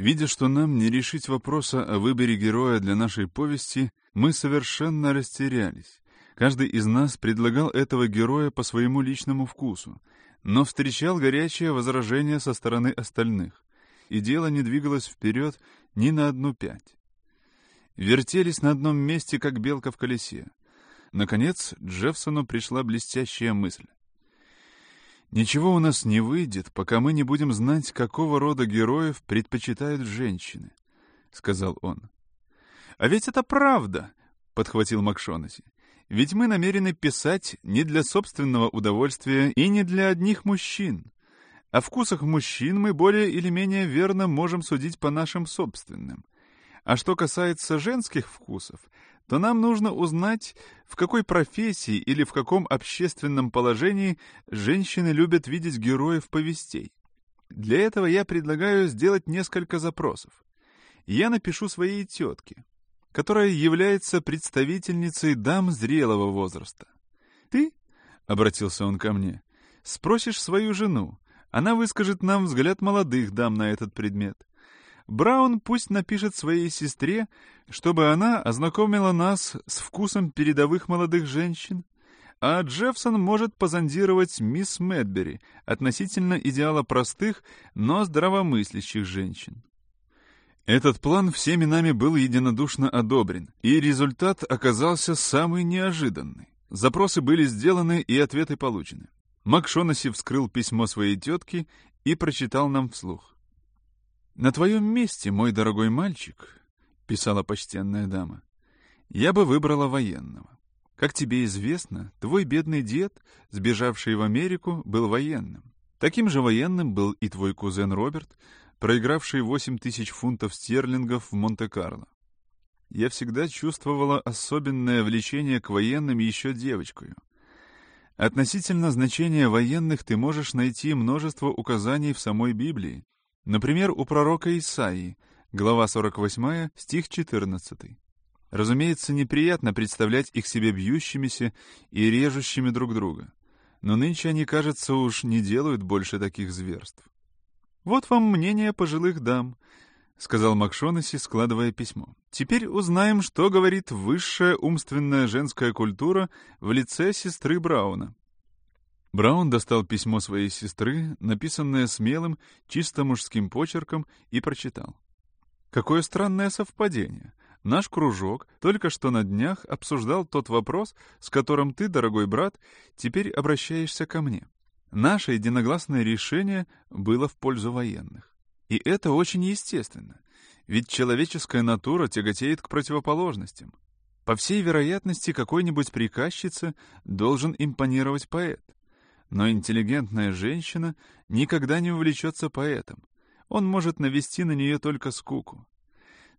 Видя, что нам не решить вопроса о выборе героя для нашей повести, мы совершенно растерялись. Каждый из нас предлагал этого героя по своему личному вкусу, но встречал горячее возражение со стороны остальных, и дело не двигалось вперед ни на одну пять. Вертелись на одном месте, как белка в колесе. Наконец, Джеффсону пришла блестящая мысль. «Ничего у нас не выйдет, пока мы не будем знать, какого рода героев предпочитают женщины», — сказал он. «А ведь это правда», — подхватил Макшонаси. «Ведь мы намерены писать не для собственного удовольствия и не для одних мужчин. О вкусах мужчин мы более или менее верно можем судить по нашим собственным. А что касается женских вкусов, то нам нужно узнать, в какой профессии или в каком общественном положении женщины любят видеть героев повестей. Для этого я предлагаю сделать несколько запросов. Я напишу своей тетке, которая является представительницей дам зрелого возраста. Ты, — обратился он ко мне, — спросишь свою жену, она выскажет нам взгляд молодых дам на этот предмет. Браун пусть напишет своей сестре, чтобы она ознакомила нас с вкусом передовых молодых женщин, а Джеффсон может позондировать мисс Мэдбери относительно идеала простых, но здравомыслящих женщин. Этот план всеми нами был единодушно одобрен, и результат оказался самый неожиданный. Запросы были сделаны и ответы получены. Макшонаси вскрыл письмо своей тетки и прочитал нам вслух. «На твоем месте, мой дорогой мальчик», — писала почтенная дама, — «я бы выбрала военного. Как тебе известно, твой бедный дед, сбежавший в Америку, был военным. Таким же военным был и твой кузен Роберт, проигравший 8 тысяч фунтов стерлингов в Монте-Карло. Я всегда чувствовала особенное влечение к военным еще девочкою. Относительно значения военных ты можешь найти множество указаний в самой Библии, Например, у пророка Исаии, глава 48, стих 14. Разумеется, неприятно представлять их себе бьющимися и режущими друг друга. Но нынче они, кажется, уж не делают больше таких зверств. «Вот вам мнение пожилых дам», — сказал Макшонаси, складывая письмо. «Теперь узнаем, что говорит высшая умственная женская культура в лице сестры Брауна. Браун достал письмо своей сестры, написанное смелым, чисто мужским почерком, и прочитал. «Какое странное совпадение. Наш кружок только что на днях обсуждал тот вопрос, с которым ты, дорогой брат, теперь обращаешься ко мне. Наше единогласное решение было в пользу военных. И это очень естественно, ведь человеческая натура тяготеет к противоположностям. По всей вероятности, какой-нибудь приказчице должен импонировать поэт. Но интеллигентная женщина никогда не увлечется поэтом. Он может навести на нее только скуку.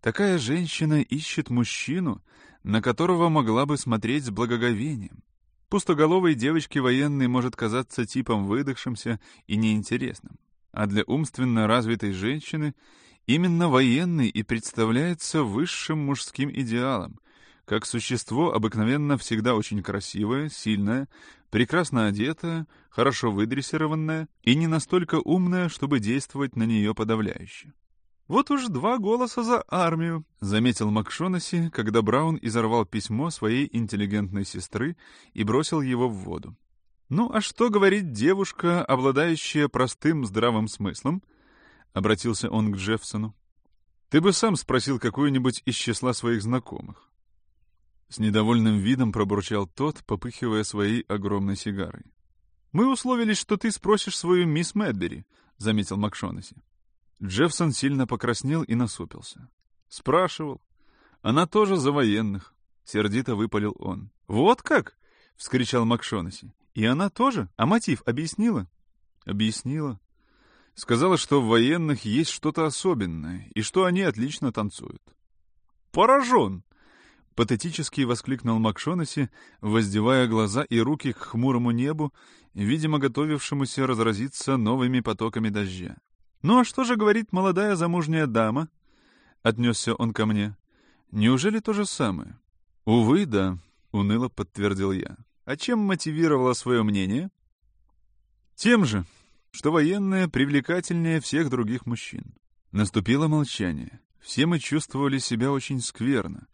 Такая женщина ищет мужчину, на которого могла бы смотреть с благоговением. Пустоголовой девочке военной может казаться типом выдохшимся и неинтересным. А для умственно развитой женщины именно военный и представляется высшим мужским идеалом, как существо обыкновенно всегда очень красивое, сильное, прекрасно одетая, хорошо выдрессированная и не настолько умная, чтобы действовать на нее подавляюще. «Вот уж два голоса за армию», — заметил Макшонаси, когда Браун изорвал письмо своей интеллигентной сестры и бросил его в воду. «Ну а что говорит девушка, обладающая простым здравым смыслом?» — обратился он к Джеффсону. «Ты бы сам спросил какую-нибудь из числа своих знакомых. С недовольным видом пробурчал тот, попыхивая своей огромной сигарой. «Мы условились, что ты спросишь свою мисс Мэдбери», — заметил Макшонаси. Джеффсон сильно покраснел и насупился. «Спрашивал. Она тоже за военных», — сердито выпалил он. «Вот как?» — вскричал Макшонаси. «И она тоже? А мотив объяснила?» «Объяснила. Сказала, что в военных есть что-то особенное, и что они отлично танцуют». «Поражен!» Патетически воскликнул Макшонаси, воздевая глаза и руки к хмурому небу, видимо, готовившемуся разразиться новыми потоками дождя. «Ну а что же говорит молодая замужняя дама?» — отнесся он ко мне. «Неужели то же самое?» «Увы, да», — уныло подтвердил я. «А чем мотивировала свое мнение?» «Тем же, что военные привлекательнее всех других мужчин». Наступило молчание. Все мы чувствовали себя очень скверно.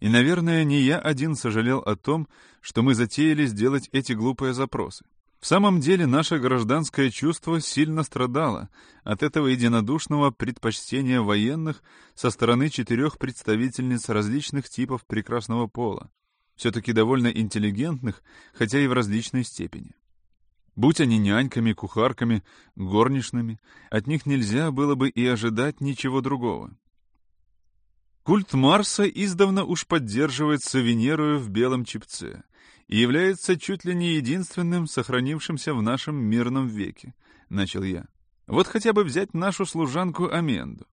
И, наверное, не я один сожалел о том, что мы затеяли сделать эти глупые запросы. В самом деле, наше гражданское чувство сильно страдало от этого единодушного предпочтения военных со стороны четырех представительниц различных типов прекрасного пола, все-таки довольно интеллигентных, хотя и в различной степени. Будь они няньками, кухарками, горничными, от них нельзя было бы и ожидать ничего другого. Культ Марса издавна уж поддерживается Венерою в белом чепце и является чуть ли не единственным сохранившимся в нашем мирном веке, — начал я. Вот хотя бы взять нашу служанку Аменду.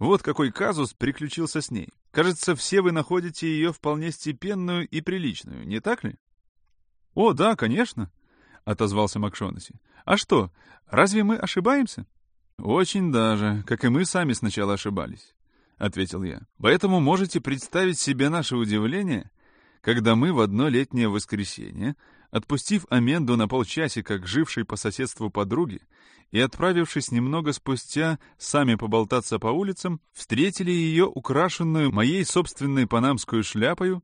Вот какой казус приключился с ней. Кажется, все вы находите ее вполне степенную и приличную, не так ли? — О, да, конечно, — отозвался Макшонаси. — А что, разве мы ошибаемся? — Очень даже, как и мы сами сначала ошибались. — ответил я. «Поэтому можете представить себе наше удивление, когда мы в одно летнее воскресенье, отпустив Аменду на полчасика к жившей по соседству подруге и отправившись немного спустя сами поболтаться по улицам, встретили ее украшенную моей собственной панамскую шляпою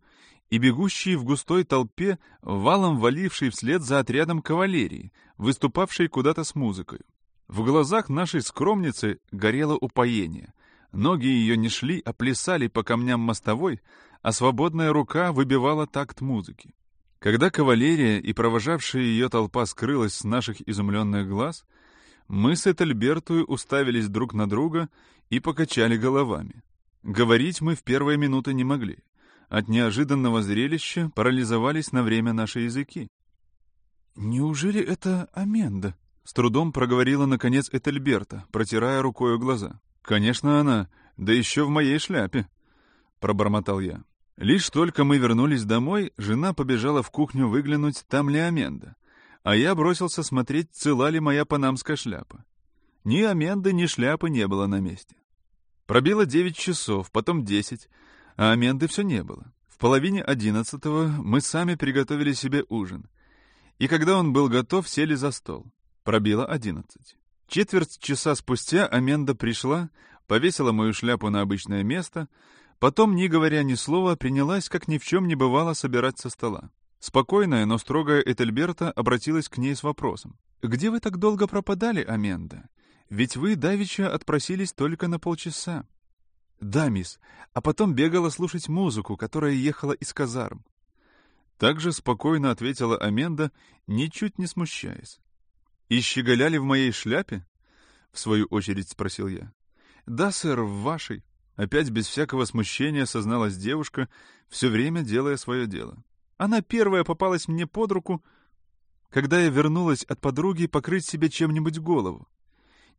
и бегущей в густой толпе, валом валившей вслед за отрядом кавалерии, выступавшей куда-то с музыкой. В глазах нашей скромницы горело упоение — Ноги ее не шли, а плясали по камням мостовой, а свободная рука выбивала такт музыки. Когда кавалерия и провожавшая ее толпа скрылась с наших изумленных глаз, мы с Этельбертую уставились друг на друга и покачали головами. Говорить мы в первые минуты не могли. От неожиданного зрелища парализовались на время наши языки. «Неужели это Аменда?» — с трудом проговорила, наконец, Этельберта, протирая рукою глаза. «Конечно она, да еще в моей шляпе», — пробормотал я. Лишь только мы вернулись домой, жена побежала в кухню выглянуть, там ли Аменда, а я бросился смотреть, цела ли моя панамская шляпа. Ни Аменды, ни шляпы не было на месте. Пробило девять часов, потом десять, а Аменды все не было. В половине одиннадцатого мы сами приготовили себе ужин. И когда он был готов, сели за стол. Пробило одиннадцать. Четверть часа спустя Аменда пришла, повесила мою шляпу на обычное место, потом, не говоря ни слова, принялась, как ни в чем не бывало, собирать со стола. Спокойная, но строгая Этельберта обратилась к ней с вопросом. «Где вы так долго пропадали, Аменда? Ведь вы давеча отпросились только на полчаса». «Да, мисс, а потом бегала слушать музыку, которая ехала из казарм». Также спокойно ответила Аменда, ничуть не смущаясь. «И щеголяли в моей шляпе?» — в свою очередь спросил я. «Да, сэр, в вашей». Опять без всякого смущения созналась девушка, все время делая свое дело. Она первая попалась мне под руку, когда я вернулась от подруги покрыть себе чем-нибудь голову.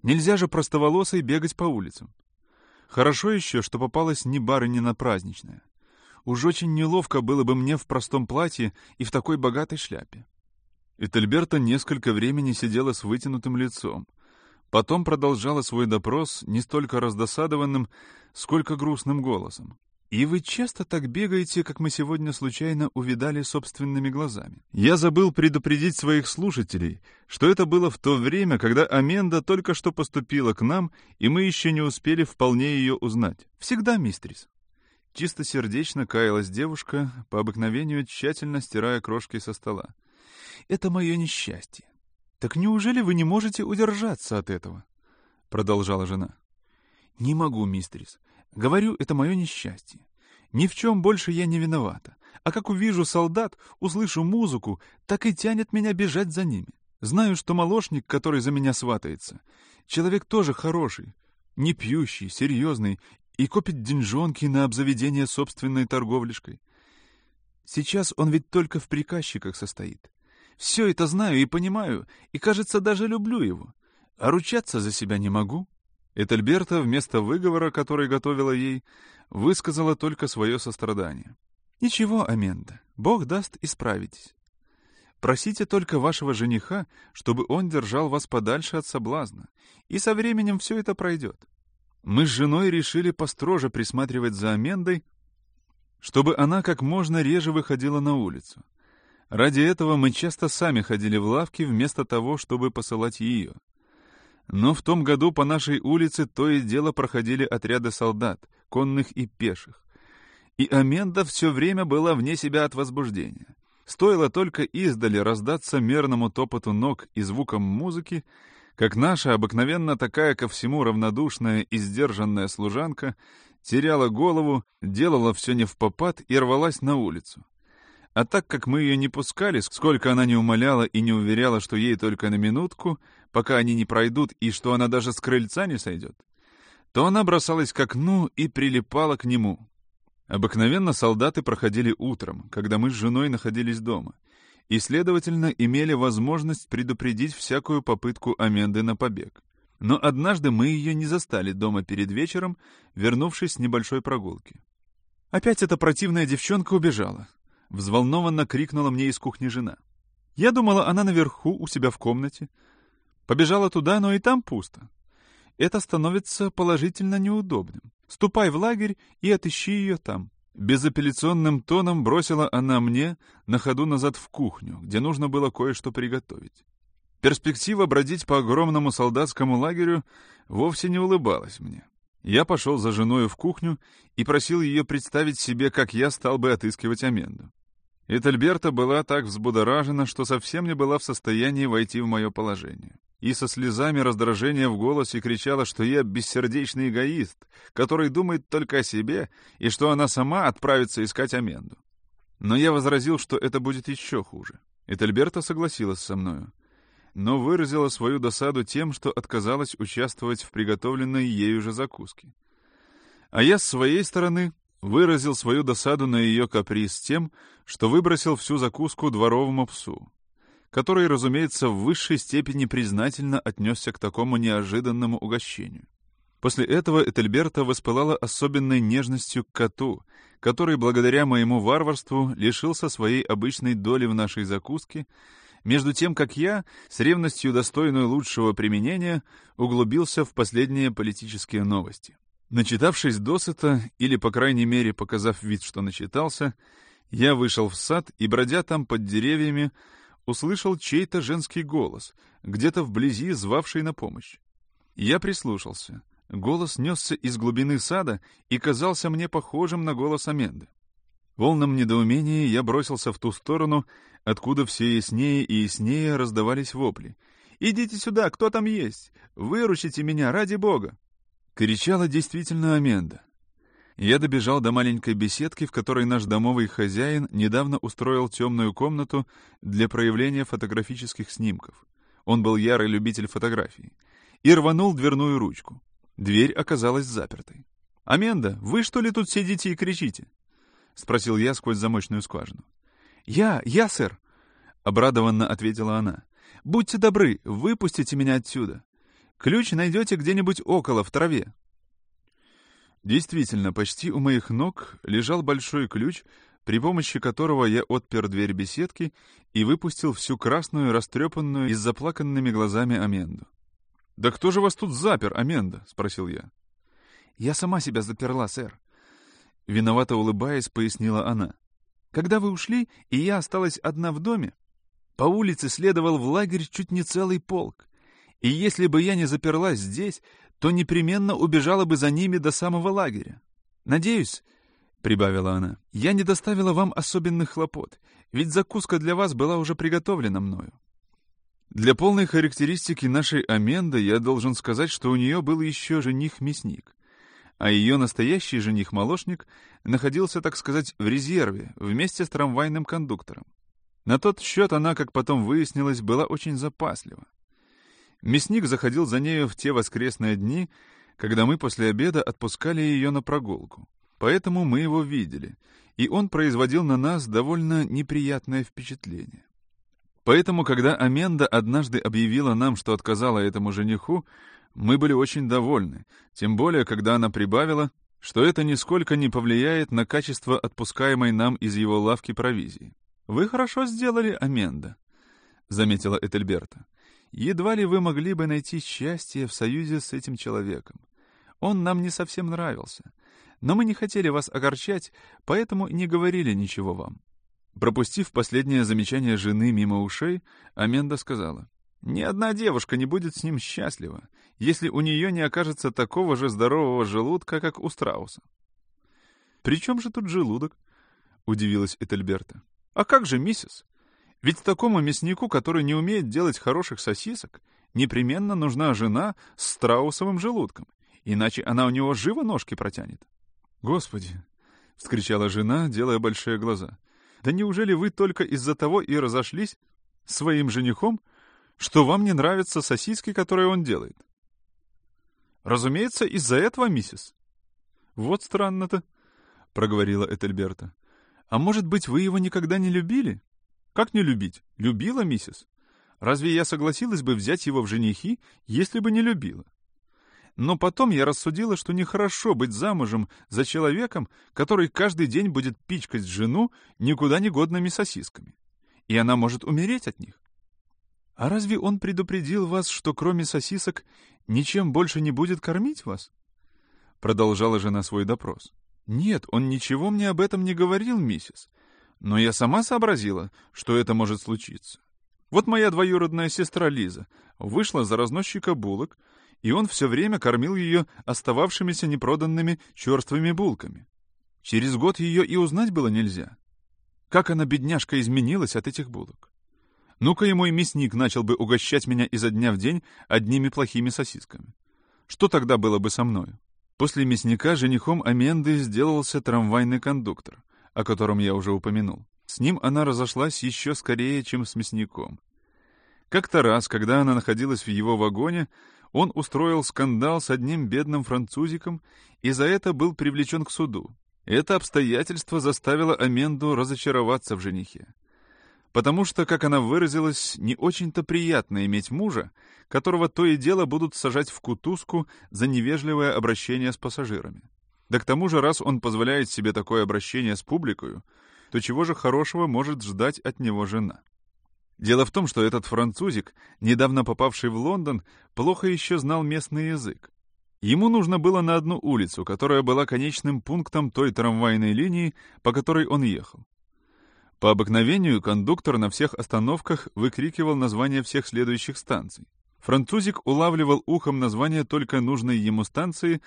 Нельзя же простоволосой бегать по улицам. Хорошо еще, что попалась не барыня на праздничная. Уж очень неловко было бы мне в простом платье и в такой богатой шляпе. Этельберта несколько времени сидела с вытянутым лицом. Потом продолжала свой допрос не столько раздосадованным, сколько грустным голосом. «И вы часто так бегаете, как мы сегодня случайно увидали собственными глазами. Я забыл предупредить своих слушателей, что это было в то время, когда Аменда только что поступила к нам, и мы еще не успели вполне ее узнать. Всегда, мистрис». Чистосердечно каялась девушка, по обыкновению тщательно стирая крошки со стола это мое несчастье. Так неужели вы не можете удержаться от этого? Продолжала жена. Не могу, мистрис. Говорю, это мое несчастье. Ни в чем больше я не виновата. А как увижу солдат, услышу музыку, так и тянет меня бежать за ними. Знаю, что молочник, который за меня сватается, человек тоже хороший, не пьющий, серьезный и копит деньжонки на обзаведение собственной торговлишкой. Сейчас он ведь только в приказчиках состоит. Все это знаю и понимаю, и, кажется, даже люблю его. А ручаться за себя не могу». Этельберта вместо выговора, который готовила ей, высказала только свое сострадание. «Ничего, Аменда, Бог даст, исправитесь. Просите только вашего жениха, чтобы он держал вас подальше от соблазна, и со временем все это пройдет. Мы с женой решили построже присматривать за Амендой, чтобы она как можно реже выходила на улицу. Ради этого мы часто сами ходили в лавки вместо того, чтобы посылать ее. Но в том году по нашей улице то и дело проходили отряды солдат, конных и пеших. И Аменда все время была вне себя от возбуждения. Стоило только издали раздаться мерному топоту ног и звукам музыки, как наша обыкновенно такая ко всему равнодушная и сдержанная служанка теряла голову, делала все не в попад и рвалась на улицу. А так как мы ее не пускали, сколько она не умоляла и не уверяла, что ей только на минутку, пока они не пройдут и что она даже с крыльца не сойдет, то она бросалась к окну и прилипала к нему. Обыкновенно солдаты проходили утром, когда мы с женой находились дома, и, следовательно, имели возможность предупредить всякую попытку Аменды на побег. Но однажды мы ее не застали дома перед вечером, вернувшись с небольшой прогулки. Опять эта противная девчонка убежала. Взволнованно крикнула мне из кухни жена. Я думала, она наверху, у себя в комнате. Побежала туда, но и там пусто. Это становится положительно неудобным. Ступай в лагерь и отыщи ее там. Безапелляционным тоном бросила она мне на ходу назад в кухню, где нужно было кое-что приготовить. Перспектива бродить по огромному солдатскому лагерю вовсе не улыбалась мне. Я пошел за женою в кухню и просил ее представить себе, как я стал бы отыскивать Аменду. Этельберта была так взбудоражена, что совсем не была в состоянии войти в мое положение. И со слезами раздражения в голосе кричала, что я бессердечный эгоист, который думает только о себе, и что она сама отправится искать Аменду. Но я возразил, что это будет еще хуже. Этельберта согласилась со мною, но выразила свою досаду тем, что отказалась участвовать в приготовленной ею же закуске. А я с своей стороны выразил свою досаду на ее каприз тем, что выбросил всю закуску дворовому псу, который, разумеется, в высшей степени признательно отнесся к такому неожиданному угощению. После этого Этельберта воспылала особенной нежностью к коту, который, благодаря моему варварству, лишился своей обычной доли в нашей закуске, между тем, как я, с ревностью достойную лучшего применения, углубился в последние политические новости. Начитавшись досыта, или, по крайней мере, показав вид, что начитался, я вышел в сад и, бродя там под деревьями, услышал чей-то женский голос, где-то вблизи звавший на помощь. Я прислушался. Голос несся из глубины сада и казался мне похожим на голос Аменды. В полном недоумении я бросился в ту сторону, откуда все яснее и яснее раздавались вопли. «Идите сюда, кто там есть? Выручите меня, ради бога!» Кричала действительно Аменда. Я добежал до маленькой беседки, в которой наш домовый хозяин недавно устроил темную комнату для проявления фотографических снимков. Он был ярый любитель фотографий. И рванул дверную ручку. Дверь оказалась запертой. «Аменда, вы что ли тут сидите и кричите?» — спросил я сквозь замочную скважину. «Я, я, сэр!» — обрадованно ответила она. «Будьте добры, выпустите меня отсюда. Ключ найдете где-нибудь около, в траве». Действительно, почти у моих ног лежал большой ключ, при помощи которого я отпер дверь беседки и выпустил всю красную, растрепанную и с заплаканными глазами Аменду. «Да кто же вас тут запер, Аменда?» — спросил я. «Я сама себя заперла, сэр». Виновато улыбаясь, пояснила она. «Когда вы ушли, и я осталась одна в доме, по улице следовал в лагерь чуть не целый полк. И если бы я не заперлась здесь, то непременно убежала бы за ними до самого лагеря. Надеюсь, — прибавила она, — я не доставила вам особенных хлопот, ведь закуска для вас была уже приготовлена мною. Для полной характеристики нашей Аменды я должен сказать, что у нее был еще жених-мясник, а ее настоящий жених-молочник находился, так сказать, в резерве вместе с трамвайным кондуктором. На тот счет она, как потом выяснилось, была очень запаслива. Мясник заходил за нею в те воскресные дни, когда мы после обеда отпускали ее на прогулку. Поэтому мы его видели, и он производил на нас довольно неприятное впечатление. Поэтому, когда Аменда однажды объявила нам, что отказала этому жениху, мы были очень довольны, тем более, когда она прибавила, что это нисколько не повлияет на качество отпускаемой нам из его лавки провизии. «Вы хорошо сделали, Аменда», — заметила Этельберта. Едва ли вы могли бы найти счастье в союзе с этим человеком. Он нам не совсем нравился. Но мы не хотели вас огорчать, поэтому не говорили ничего вам». Пропустив последнее замечание жены мимо ушей, Аменда сказала. Ни одна девушка не будет с ним счастлива, если у нее не окажется такого же здорового желудка, как у страуса. «При чем же тут желудок?» — удивилась Этельберта. «А как же, миссис? Ведь такому мяснику, который не умеет делать хороших сосисок, непременно нужна жена с страусовым желудком, иначе она у него живо ножки протянет». «Господи!» — вскричала жена, делая большие глаза. «Да неужели вы только из-за того и разошлись своим женихом, что вам не нравятся сосиски, которые он делает. Разумеется, из-за этого, миссис. Вот странно-то, — проговорила Этельберта. А может быть, вы его никогда не любили? Как не любить? Любила, миссис? Разве я согласилась бы взять его в женихи, если бы не любила? Но потом я рассудила, что нехорошо быть замужем за человеком, который каждый день будет пичкать жену никуда не годными сосисками. И она может умереть от них. «А разве он предупредил вас, что кроме сосисок ничем больше не будет кормить вас?» Продолжала жена свой допрос. «Нет, он ничего мне об этом не говорил, миссис. Но я сама сообразила, что это может случиться. Вот моя двоюродная сестра Лиза вышла за разносчика булок, и он все время кормил ее остававшимися непроданными черствыми булками. Через год ее и узнать было нельзя. Как она, бедняжка, изменилась от этих булок. Ну-ка и мой мясник начал бы угощать меня изо дня в день одними плохими сосисками. Что тогда было бы со мною? После мясника женихом Аменды сделался трамвайный кондуктор, о котором я уже упомянул. С ним она разошлась еще скорее, чем с мясником. Как-то раз, когда она находилась в его вагоне, он устроил скандал с одним бедным французиком и за это был привлечен к суду. Это обстоятельство заставило Аменду разочароваться в женихе потому что, как она выразилась, не очень-то приятно иметь мужа, которого то и дело будут сажать в кутузку за невежливое обращение с пассажирами. Да к тому же, раз он позволяет себе такое обращение с публикой, то чего же хорошего может ждать от него жена? Дело в том, что этот французик, недавно попавший в Лондон, плохо еще знал местный язык. Ему нужно было на одну улицу, которая была конечным пунктом той трамвайной линии, по которой он ехал. По обыкновению кондуктор на всех остановках выкрикивал названия всех следующих станций. Французик улавливал ухом название только нужной ему станции,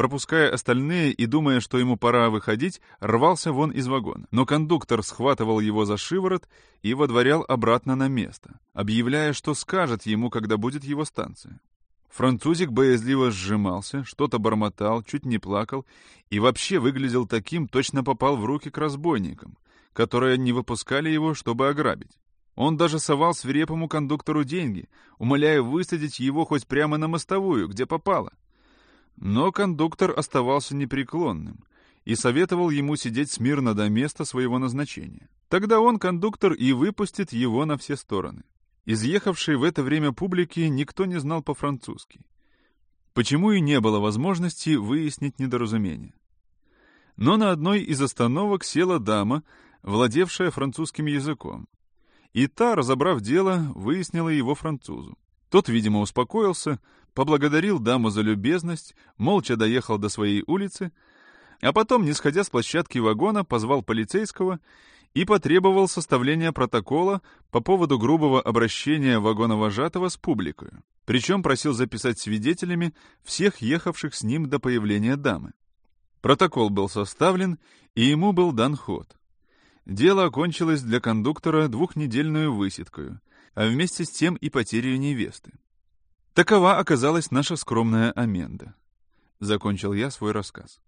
пропуская остальные и, думая, что ему пора выходить, рвался вон из вагона. Но кондуктор схватывал его за шиворот и водворял обратно на место, объявляя, что скажет ему, когда будет его станция. Французик боязливо сжимался, что-то бормотал, чуть не плакал и вообще выглядел таким, точно попал в руки к разбойникам — которые не выпускали его, чтобы ограбить. Он даже совал свирепому кондуктору деньги, умоляя высадить его хоть прямо на мостовую, где попало. Но кондуктор оставался непреклонным и советовал ему сидеть смирно до места своего назначения. Тогда он, кондуктор, и выпустит его на все стороны. Изъехавшей в это время публики никто не знал по-французски. Почему и не было возможности выяснить недоразумение. Но на одной из остановок села дама, владевшая французским языком. И та, разобрав дело, выяснила его французу. Тот, видимо, успокоился, поблагодарил даму за любезность, молча доехал до своей улицы, а потом, не сходя с площадки вагона, позвал полицейского и потребовал составления протокола по поводу грубого обращения вагоновожатого с публикой. Причем просил записать свидетелями всех ехавших с ним до появления дамы. Протокол был составлен, и ему был дан ход. Дело окончилось для кондуктора двухнедельную высидкою, а вместе с тем и потерей невесты. Такова оказалась наша скромная Аменда. Закончил я свой рассказ.